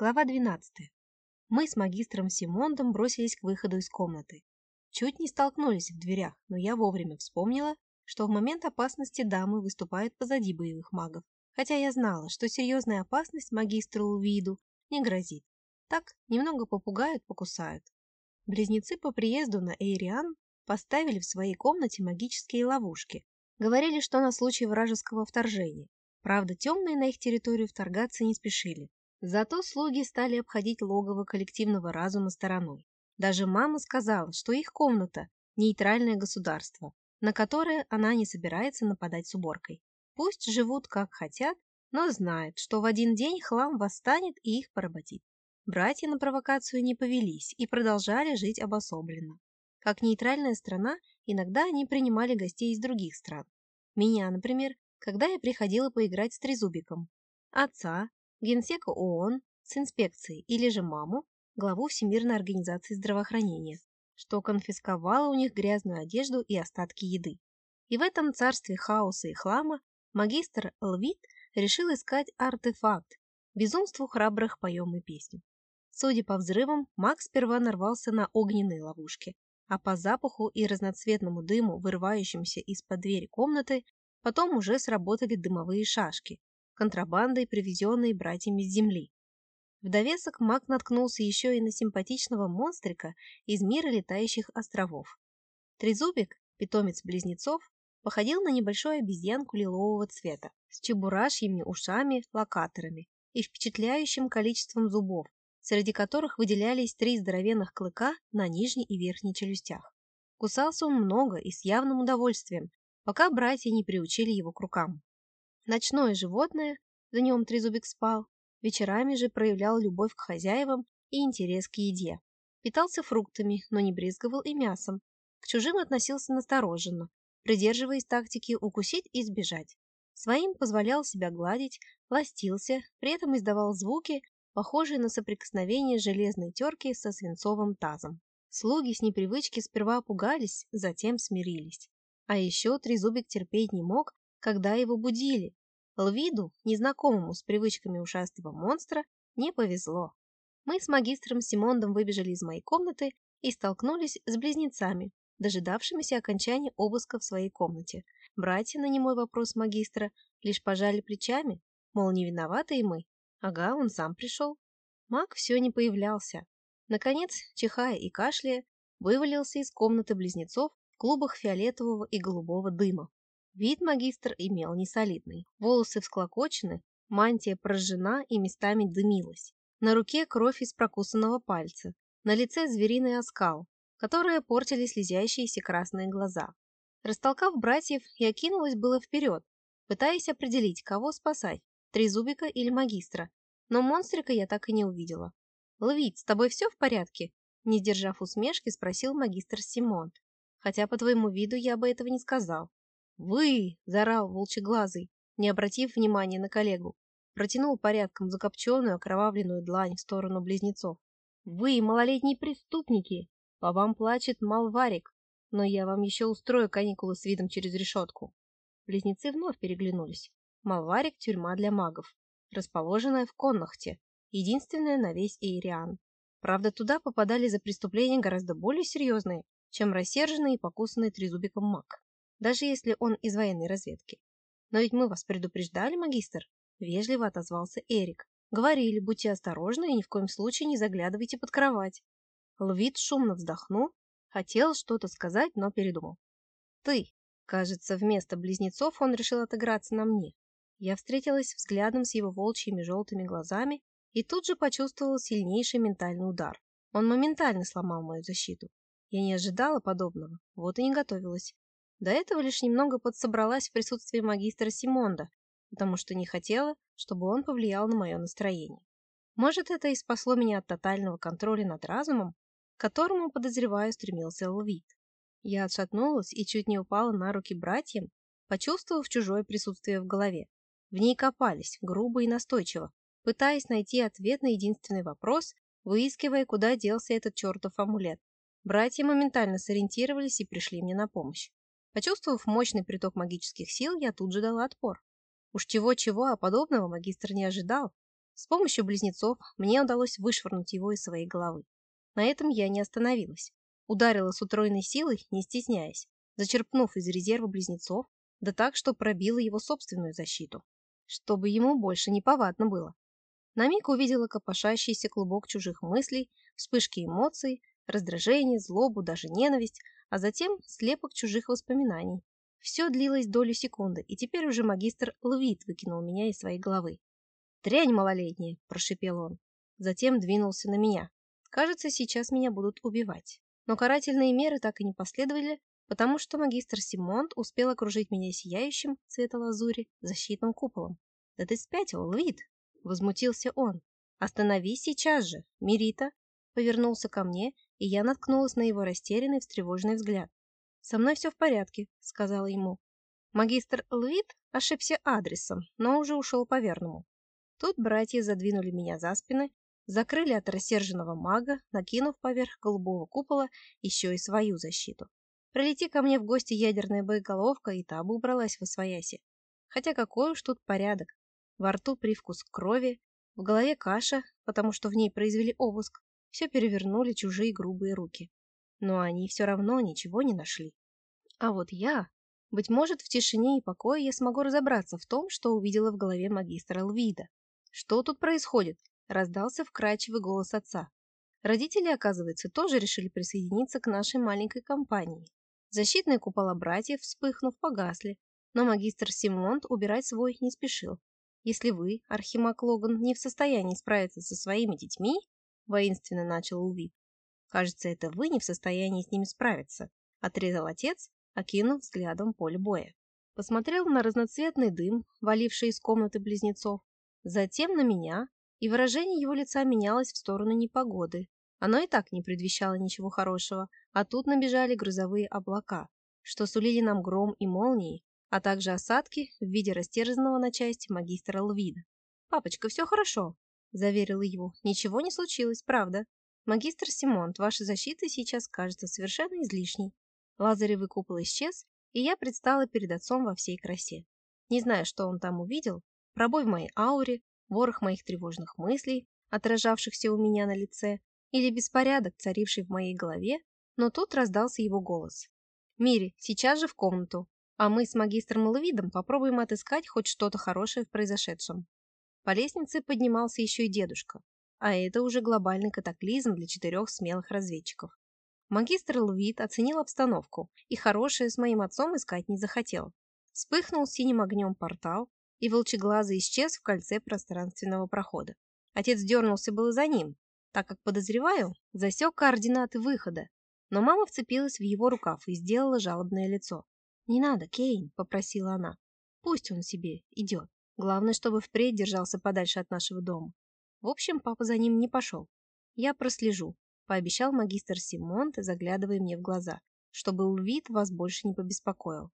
Глава 12. Мы с магистром Симондом бросились к выходу из комнаты. Чуть не столкнулись в дверях, но я вовремя вспомнила, что в момент опасности дамы выступают позади боевых магов, хотя я знала, что серьезная опасность магистру Лувиду не грозит. Так, немного попугают, покусают. Близнецы по приезду на Эйриан поставили в своей комнате магические ловушки. Говорили, что на случай вражеского вторжения. Правда, темные на их территорию вторгаться не спешили. Зато слуги стали обходить логово коллективного разума стороной. Даже мама сказала, что их комната – нейтральное государство, на которое она не собирается нападать с уборкой. Пусть живут как хотят, но знают, что в один день хлам восстанет и их поработит. Братья на провокацию не повелись и продолжали жить обособленно. Как нейтральная страна, иногда они принимали гостей из других стран. Меня, например, когда я приходила поиграть с Трезубиком. Отца, генсека ООН с инспекцией или же маму, главу Всемирной организации здравоохранения, что конфисковала у них грязную одежду и остатки еды. И в этом царстве хаоса и хлама магистр Лвит решил искать артефакт. Безумству храбрых поем и песню. Судя по взрывам, маг сперва нарвался на огненные ловушки, а по запаху и разноцветному дыму, вырывающимся из-под двери комнаты, потом уже сработали дымовые шашки, контрабандой, привезенные братьями с земли. В довесок маг наткнулся еще и на симпатичного монстрика из мира летающих островов. Трезубик, питомец близнецов, походил на небольшую обезьянку лилового цвета с чебурашьими ушами, локаторами и впечатляющим количеством зубов, среди которых выделялись три здоровенных клыка на нижней и верхней челюстях. Кусался он много и с явным удовольствием, пока братья не приучили его к рукам. Ночное животное, днем Трезубик спал, вечерами же проявлял любовь к хозяевам и интерес к еде. Питался фруктами, но не брезговал и мясом. К чужим относился настороженно, придерживаясь тактики укусить и сбежать. Своим позволял себя гладить, ластился, при этом издавал звуки, похожие на соприкосновение железной терки со свинцовым тазом. Слуги с непривычки сперва пугались, затем смирились. А еще Трезубик терпеть не мог, когда его будили, Лвиду, незнакомому с привычками ушастого монстра, не повезло. Мы с магистром Симондом выбежали из моей комнаты и столкнулись с близнецами, дожидавшимися окончания обыска в своей комнате. Братья на немой вопрос магистра лишь пожали плечами, мол, не виноваты и мы. Ага, он сам пришел. Маг все не появлялся. Наконец, чихая и кашляя, вывалился из комнаты близнецов в клубах фиолетового и голубого дыма. Вид магистр имел несолидный. Волосы всклокочены, мантия прожжена и местами дымилась. На руке кровь из прокусанного пальца, на лице звериный оскал, которые портили слезящиеся красные глаза. Растолкав братьев, я кинулась было вперед, пытаясь определить, кого спасать, Трезубика или магистра, но монстрика я так и не увидела. «Лвить, с тобой все в порядке?» Не сдержав усмешки, спросил магистр Симонт. «Хотя по твоему виду я бы этого не сказал. «Вы!» – заорал волчеглазый, не обратив внимания на коллегу. Протянул порядком закопченную окровавленную длань в сторону близнецов. «Вы, малолетние преступники! По вам плачет Малварик, но я вам еще устрою каникулы с видом через решетку». Близнецы вновь переглянулись. Малварик – тюрьма для магов, расположенная в Коннахте, единственная на весь Эйриан. Правда, туда попадали за преступления гораздо более серьезные, чем рассерженный и покусанный трезубиком маг даже если он из военной разведки. Но ведь мы вас предупреждали, магистр, вежливо отозвался Эрик. Говорили, будьте осторожны и ни в коем случае не заглядывайте под кровать. Лвид шумно вздохнул, хотел что-то сказать, но передумал. Ты. Кажется, вместо близнецов он решил отыграться на мне. Я встретилась взглядом с его волчьими желтыми глазами и тут же почувствовала сильнейший ментальный удар. Он моментально сломал мою защиту. Я не ожидала подобного, вот и не готовилась. До этого лишь немного подсобралась в присутствии магистра Симонда, потому что не хотела, чтобы он повлиял на мое настроение. Может, это и спасло меня от тотального контроля над разумом, к которому, подозреваю, стремился Лвит. Я отшатнулась и чуть не упала на руки братьям, почувствовав чужое присутствие в голове. В ней копались, грубо и настойчиво, пытаясь найти ответ на единственный вопрос, выискивая, куда делся этот чертов амулет. Братья моментально сориентировались и пришли мне на помощь. Почувствовав мощный приток магических сил, я тут же дала отпор. Уж чего-чего, а подобного магистр не ожидал. С помощью близнецов мне удалось вышвырнуть его из своей головы. На этом я не остановилась. Ударила с утроенной силой, не стесняясь, зачерпнув из резерва близнецов, да так, что пробила его собственную защиту. Чтобы ему больше не повадно было. На миг увидела копошащийся клубок чужих мыслей, вспышки эмоций, раздражение, злобу, даже ненависть, а затем слепок чужих воспоминаний. Все длилось долю секунды, и теперь уже магистр Лвит выкинул меня из своей головы. «Дрянь малолетняя!» – прошипел он. Затем двинулся на меня. Кажется, сейчас меня будут убивать. Но карательные меры так и не последовали, потому что магистр Симонт успел окружить меня сияющим цвета лазури защитным куполом. «Да ты спятил, Лвит!» Возмутился он. «Остановись сейчас же, Мирита!» Повернулся ко мне, и я наткнулась на его растерянный, встревоженный взгляд. «Со мной все в порядке», — сказала ему. Магистр Лвит ошибся адресом, но уже ушел по верному. Тут братья задвинули меня за спины, закрыли от рассерженного мага, накинув поверх голубого купола еще и свою защиту. Прилети ко мне в гости ядерная боеголовка, и та бы убралась в освояси. Хотя какой уж тут порядок. Во рту привкус крови, в голове каша, потому что в ней произвели обыск. Все перевернули чужие грубые руки. Но они все равно ничего не нашли. А вот я... Быть может, в тишине и покое я смогу разобраться в том, что увидела в голове магистра Лвида. «Что тут происходит?» – раздался вкрадчивый голос отца. Родители, оказывается, тоже решили присоединиться к нашей маленькой компании. Защитные купола братьев, вспыхнув, погасли, но магистр Симонт убирать свой не спешил. Если вы, Архимаг Логан, не в состоянии справиться со своими детьми, воинственно начал Улвит. Кажется, это вы не в состоянии с ними справиться, отрезал отец, окинув взглядом поле боя. Посмотрел на разноцветный дым, валивший из комнаты близнецов, затем на меня, и выражение его лица менялось в сторону непогоды. Оно и так не предвещало ничего хорошего, а тут набежали грузовые облака, что сулили нам гром и молнии, а также осадки в виде растерзанного на части магистра Лвида. «Папочка, все хорошо», – заверила его. «Ничего не случилось, правда. Магистр Симонт, ваша защита сейчас кажется совершенно излишней». Лазаревый купол исчез, и я предстала перед отцом во всей красе. Не знаю, что он там увидел, пробой в моей ауре, ворох моих тревожных мыслей, отражавшихся у меня на лице, или беспорядок, царивший в моей голове, но тут раздался его голос. «Мири, сейчас же в комнату. А мы с магистром Лавидом попробуем отыскать хоть что-то хорошее в произошедшем. По лестнице поднимался еще и дедушка, а это уже глобальный катаклизм для четырех смелых разведчиков. Магистр Лвид оценил обстановку и хорошее с моим отцом искать не захотел. Вспыхнул синим огнем портал, и волчеглазый исчез в кольце пространственного прохода. Отец дернулся было за ним, так как, подозреваю, засек координаты выхода, но мама вцепилась в его рукав и сделала жалобное лицо. «Не надо, Кейн», — попросила она. «Пусть он себе идет. Главное, чтобы впредь держался подальше от нашего дома». В общем, папа за ним не пошел. «Я прослежу», — пообещал магистр Симонт, заглядывая мне в глаза, чтобы Лвид вас больше не побеспокоил.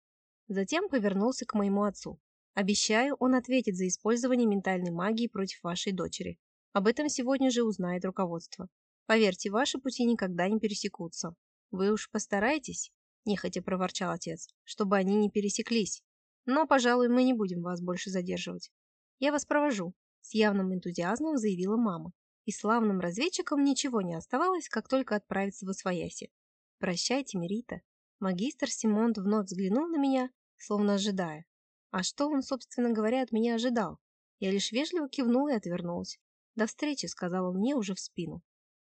Затем повернулся к моему отцу. «Обещаю, он ответит за использование ментальной магии против вашей дочери. Об этом сегодня же узнает руководство. Поверьте, ваши пути никогда не пересекутся. Вы уж постарайтесь, нехотя проворчал отец, чтобы они не пересеклись. Но, пожалуй, мы не будем вас больше задерживать. Я вас провожу, с явным энтузиазмом заявила мама. И славным разведчикам ничего не оставалось, как только отправиться в Освояси. Прощайте, Мерита. Магистр Симонт вновь взглянул на меня, словно ожидая. А что он, собственно говоря, от меня ожидал? Я лишь вежливо кивнула и отвернулась. «До встречи», — сказал он мне уже в спину.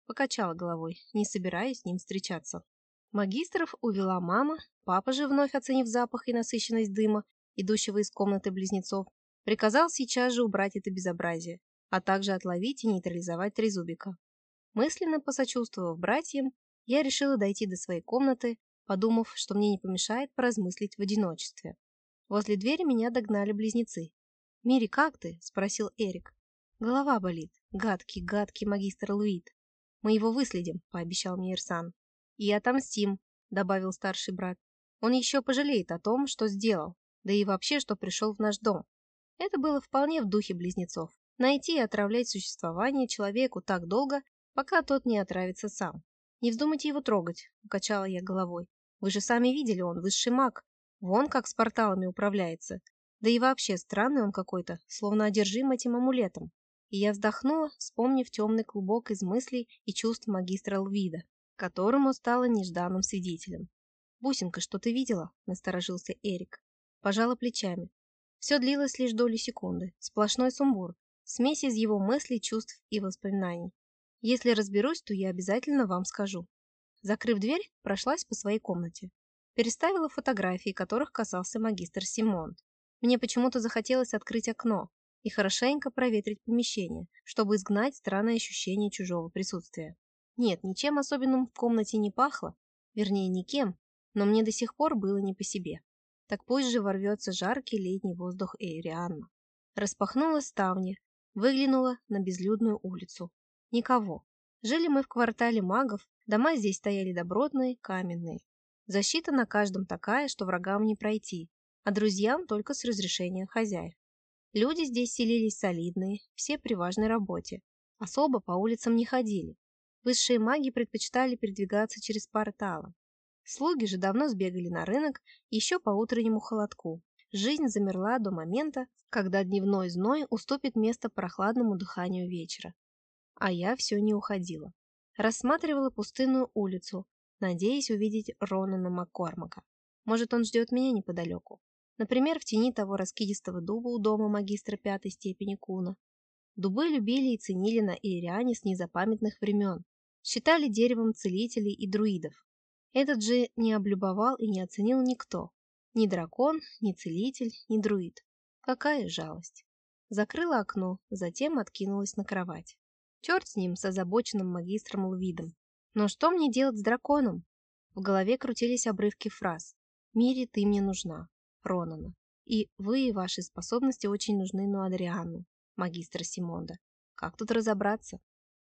Покачала головой, не собираясь с ним встречаться. Магистров увела мама, папа же, вновь оценив запах и насыщенность дыма, идущего из комнаты близнецов, приказал сейчас же убрать это безобразие, а также отловить и нейтрализовать трезубика. Мысленно посочувствовав братьям, я решила дойти до своей комнаты, подумав, что мне не помешает поразмыслить в одиночестве. Возле двери меня догнали близнецы. «Мири, как ты?» – спросил Эрик. «Голова болит. Гадкий, гадкий магистр Луид. Мы его выследим», – пообещал мне Ирсан. «И отомстим», — добавил старший брат. «Он еще пожалеет о том, что сделал, да и вообще, что пришел в наш дом». Это было вполне в духе близнецов. Найти и отравлять существование человеку так долго, пока тот не отравится сам. «Не вздумайте его трогать», — укачала я головой. «Вы же сами видели, он высший маг. Вон как с порталами управляется. Да и вообще странный он какой-то, словно одержим этим амулетом. И я вздохнула, вспомнив темный клубок из мыслей и чувств магистра Лвида, которому стала нежданным свидетелем. «Бусинка, что ты видела?» – насторожился Эрик. Пожала плечами. Все длилось лишь долю секунды. Сплошной сумбур. Смесь из его мыслей, чувств и воспоминаний. Если разберусь, то я обязательно вам скажу. Закрыв дверь, прошлась по своей комнате. Переставила фотографии, которых касался магистр Симон. Мне почему-то захотелось открыть окно и хорошенько проветрить помещение, чтобы изгнать странное ощущение чужого присутствия. Нет, ничем особенным в комнате не пахло, вернее, никем, но мне до сих пор было не по себе. Так пусть же ворвется жаркий летний воздух Эйрианна. Распахнула ставни, выглянула на безлюдную улицу. Никого. Жили мы в квартале магов, дома здесь стояли добротные, каменные. Защита на каждом такая, что врагам не пройти, а друзьям только с разрешения хозяев. Люди здесь селились солидные, все при важной работе. Особо по улицам не ходили. Высшие маги предпочитали передвигаться через порталы. Слуги же давно сбегали на рынок еще по утреннему холодку. Жизнь замерла до момента, когда дневной зной уступит место прохладному дыханию вечера. А я все не уходила. Рассматривала пустынную улицу, надеясь увидеть Ронана Маккормака. Может, он ждет меня неподалеку. Например, в тени того раскидистого дуба у дома магистра пятой степени Куна. Дубы любили и ценили на Ириане с незапамятных времен. Считали деревом целителей и друидов. Этот же не облюбовал и не оценил никто. Ни дракон, ни целитель, ни друид. Какая жалость. Закрыла окно, затем откинулась на кровать. Черт с ним, с озабоченным магистром Лвидом. Но что мне делать с драконом? В голове крутились обрывки фраз. «Мире, ты мне нужна». Ронана. И вы и ваши способности очень нужны Нуадриану, магистр Симонда. Как тут разобраться?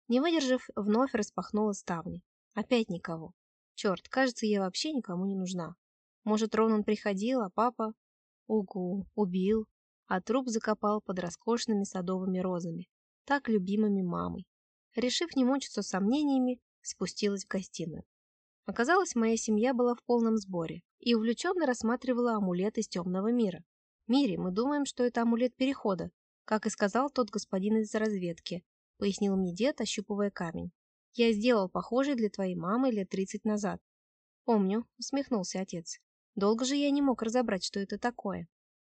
Не выдержав, вновь распахнула ставни. Опять никого. Черт, кажется, я вообще никому не нужна. Может, Ронан приходил, а папа... Угу, убил, а труп закопал под роскошными садовыми розами, так любимыми мамой. Решив не мучиться сомнениями, спустилась в гостиную. Оказалось, моя семья была в полном сборе и увлеченно рассматривала амулет из темного мира. «Мири, мы думаем, что это амулет перехода, как и сказал тот господин из разведки», пояснил мне дед, ощупывая камень. «Я сделал похожий для твоей мамы лет тридцать назад». «Помню», — усмехнулся отец. «Долго же я не мог разобрать, что это такое».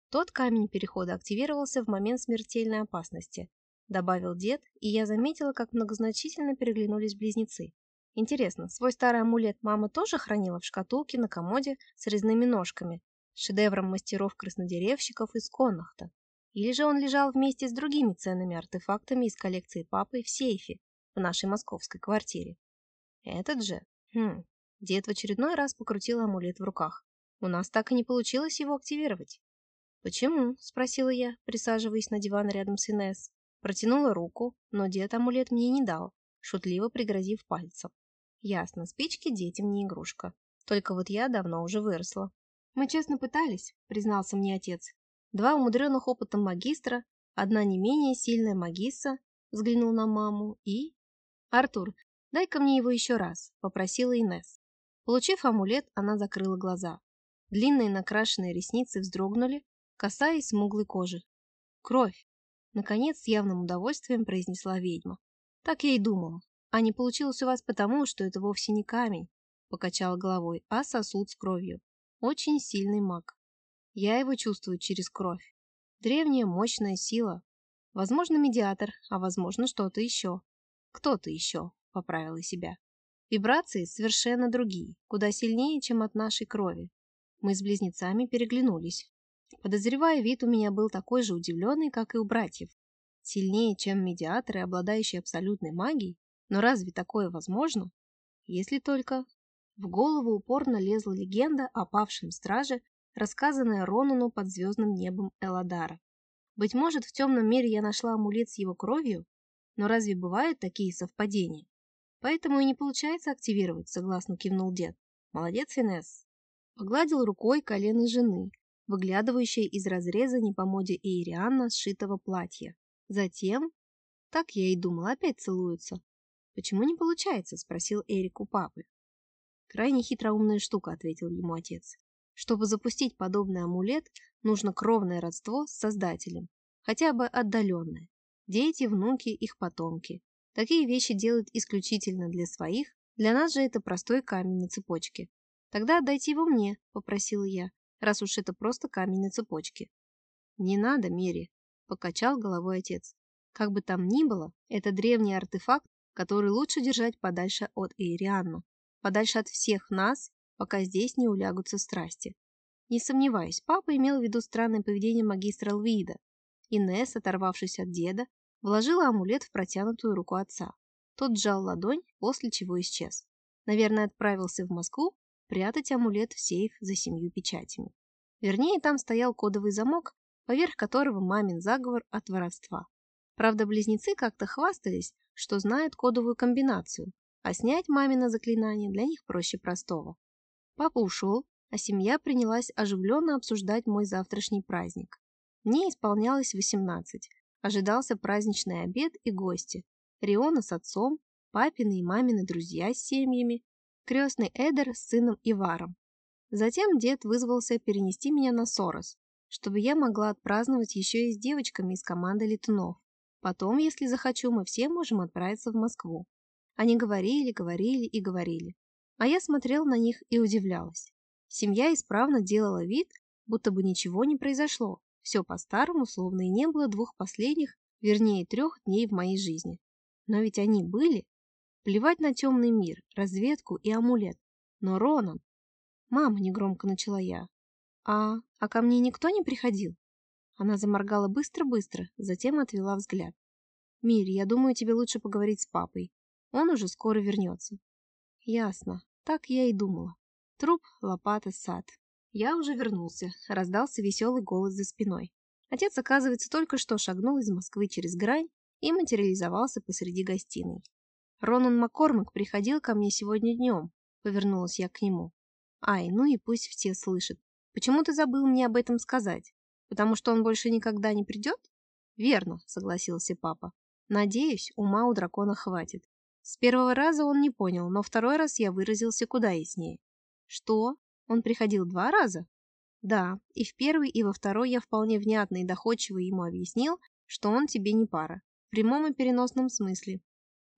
Тот камень перехода активировался в момент смертельной опасности, добавил дед, и я заметила, как многозначительно переглянулись близнецы. Интересно, свой старый амулет мама тоже хранила в шкатулке на комоде с резными ножками, шедевром мастеров-краснодеревщиков из Коннахта? Или же он лежал вместе с другими ценными артефактами из коллекции папы в сейфе в нашей московской квартире? Этот же? Хм. Дед в очередной раз покрутил амулет в руках. У нас так и не получилось его активировать. «Почему?» – спросила я, присаживаясь на диван рядом с Инесс. Протянула руку, но дед амулет мне не дал, шутливо пригрозив пальцем. Ясно, спички детям не игрушка. Только вот я давно уже выросла. Мы честно пытались, признался мне отец. Два умудренных опытом магистра, одна не менее сильная магисса, взглянул на маму и... Артур, дай-ка мне его еще раз, попросила Инес. Получив амулет, она закрыла глаза. Длинные накрашенные ресницы вздрогнули, касаясь смуглой кожи. Кровь! Наконец, с явным удовольствием произнесла ведьма. Так я и думала. А не получилось у вас потому, что это вовсе не камень, покачала головой, а сосуд с кровью. Очень сильный маг. Я его чувствую через кровь. Древняя мощная сила. Возможно, медиатор, а возможно, что-то еще. Кто-то еще, поправила себя. Вибрации совершенно другие, куда сильнее, чем от нашей крови. Мы с близнецами переглянулись. Подозревая, вид у меня был такой же удивленный, как и у братьев. Сильнее, чем медиаторы, обладающие абсолютной магией, но разве такое возможно? Если только... В голову упорно лезла легенда о павшем страже, рассказанная Ронану под звездным небом Эладара. Быть может, в темном мире я нашла амулет с его кровью? Но разве бывают такие совпадения? Поэтому и не получается активировать, согласно кивнул дед. Молодец, Инесс. Погладил рукой колено жены, выглядывающей из разреза не по моде Иерианна сшитого платья. Затем... Так я и думала, опять целуются. «Почему не получается?» – спросил Эрик у папы. «Крайне хитроумная штука», – ответил ему отец. «Чтобы запустить подобный амулет, нужно кровное родство с Создателем, хотя бы отдаленное. Дети, внуки, их потомки. Такие вещи делают исключительно для своих, для нас же это простой камень на цепочке. Тогда отдайте его мне, попросила я, раз уж это просто камень на цепочке. Не надо, Мери, покачал головой отец. Как бы там ни было, это древний артефакт, который лучше держать подальше от Ирианна, подальше от всех нас, пока здесь не улягутся страсти. Не сомневаюсь, папа имел в виду странное поведение магистра Лвида. Инесс, оторвавшись от деда, вложила амулет в протянутую руку отца. Тот сжал ладонь, после чего исчез. Наверное, отправился в Москву прятать амулет в сейф за семью печатями. Вернее, там стоял кодовый замок, поверх которого мамин заговор от воровства. Правда, близнецы как-то хвастались, что знают кодовую комбинацию, а снять мамино заклинание для них проще простого. Папа ушел, а семья принялась оживленно обсуждать мой завтрашний праздник. Мне исполнялось 18. Ожидался праздничный обед и гости. Риона с отцом, папины и мамины друзья с семьями, крестный Эдер с сыном Иваром. Затем дед вызвался перенести меня на Сорос, чтобы я могла отпраздновать еще и с девочками из команды летунов. Потом, если захочу, мы все можем отправиться в Москву. Они говорили, говорили и говорили. А я смотрел на них и удивлялась. Семья исправно делала вид, будто бы ничего не произошло. Все по-старому, словно и не было двух последних, вернее трех дней в моей жизни. Но ведь они были. Плевать на темный мир, разведку и амулет. Но Ронан... «Мама», — негромко начала я. «А... а ко мне никто не приходил?» Она заморгала быстро-быстро, затем отвела взгляд. «Мири, я думаю, тебе лучше поговорить с папой. Он уже скоро вернется». «Ясно. Так я и думала. Труп, лопата, сад. Я уже вернулся. Раздался веселый голос за спиной. Отец, оказывается, только что шагнул из Москвы через грань и материализовался посреди гостиной. Ронан Маккормак приходил ко мне сегодня днем. Повернулась я к нему. Ай, ну и пусть все слышат. Почему ты забыл мне об этом сказать? Потому что он больше никогда не придет? Верно, согласился папа. Надеюсь, ума у дракона хватит. С первого раза он не понял, но второй раз я выразился куда яснее. Что? Он приходил два раза? Да, и в первый, и во второй я вполне внятно и доходчиво ему объяснил, что он тебе не пара. В прямом и переносном смысле.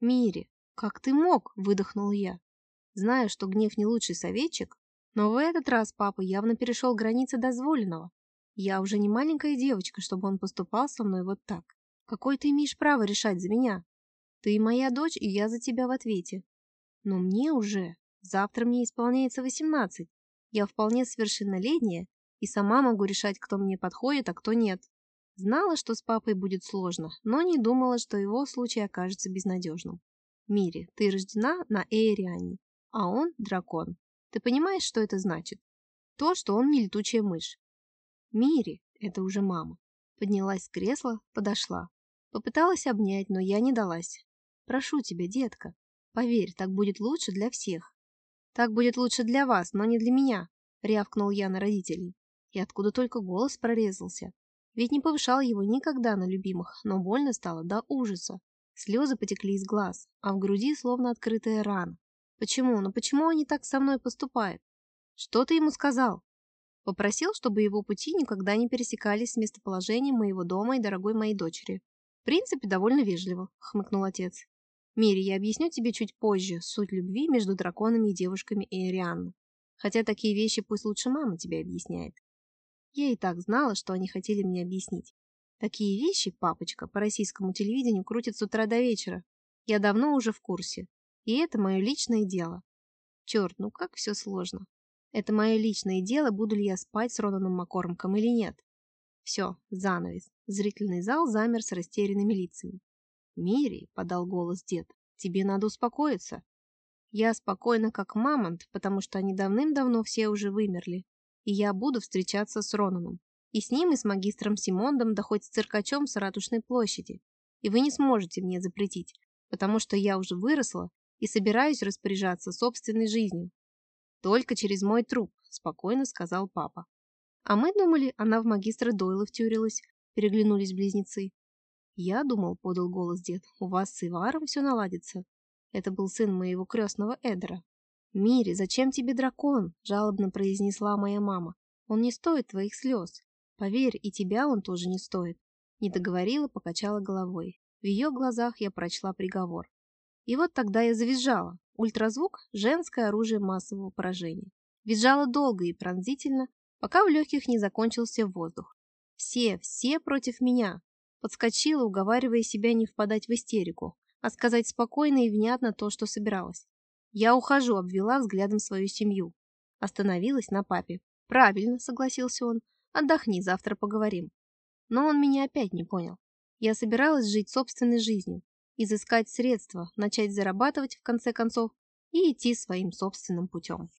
Мири, как ты мог? Выдохнул я. Знаю, что гнев не лучший советчик, но в этот раз папа явно перешел границы дозволенного. Я уже не маленькая девочка, чтобы он поступал со мной вот так. Какое ты имеешь право решать за меня? Ты моя дочь, и я за тебя в ответе. Но мне уже... Завтра мне исполняется 18. Я вполне совершеннолетняя и сама могу решать, кто мне подходит, а кто нет. Знала, что с папой будет сложно, но не думала, что его случай окажется безнадежным. Мири, ты рождена на Эйриане, а он дракон. Ты понимаешь, что это значит? То, что он не летучая мышь. Мири, это уже мама. Поднялась с кресла, подошла. Попыталась обнять, но я не далась. Прошу тебя, детка, поверь, так будет лучше для всех. Так будет лучше для вас, но не для меня, рявкнул я на родителей. И откуда только голос прорезался. Ведь не повышал его никогда на любимых, но больно стало до ужаса. Слезы потекли из глаз, а в груди словно открытая рана. Почему? Ну почему они так со мной поступают? Что ты ему сказал? Попросил, чтобы его пути никогда не пересекались с местоположением моего дома и дорогой моей дочери. В принципе, довольно вежливо, хмыкнул отец. Мири, я объясню тебе чуть позже суть любви между драконами и девушками Эрианны. Хотя такие вещи пусть лучше мама тебе объясняет. Я и так знала, что они хотели мне объяснить. Такие вещи, папочка, по российскому телевидению крутят с утра до вечера. Я давно уже в курсе. И это мое личное дело. Черт, ну как все сложно. Это мое личное дело, буду ли я спать с Ронаном Маккормком или нет. Все, занавес. Зрительный зал замер с растерянными лицами. «Мири», — подал голос дед, — «тебе надо успокоиться». Я спокойна, как мамонт, потому что они давным-давно все уже вымерли. И я буду встречаться с Ронаном. И с ним, и с магистром Симондом, да хоть с циркачом с Ратушной площади. И вы не сможете мне запретить, потому что я уже выросла и собираюсь распоряжаться собственной жизнью. Только через мой труп, спокойно сказал папа. А мы думали, она в магистра Дойла втюрилась, переглянулись близнецы. «Я думал», — подал голос дед, — «у вас с Иваром все наладится». Это был сын моего крестного Эдера. «Мири, зачем тебе дракон?» — жалобно произнесла моя мама. «Он не стоит твоих слез. Поверь, и тебя он тоже не стоит. Не договорила, покачала головой. В ее глазах я прочла приговор. И вот тогда я завизжала. Ультразвук – женское оружие массового поражения. Визжала долго и пронзительно, пока в легких не закончился воздух. Все, все против меня. Подскочила, уговаривая себя не впадать в истерику, а сказать спокойно и внятно то, что собиралась. Я ухожу, обвела взглядом свою семью. Остановилась на папе. Правильно, согласился он. Отдохни, завтра поговорим. Но он меня опять не понял. Я собиралась жить собственной жизнью, изыскать средства, начать зарабатывать в конце концов и идти своим собственным путем.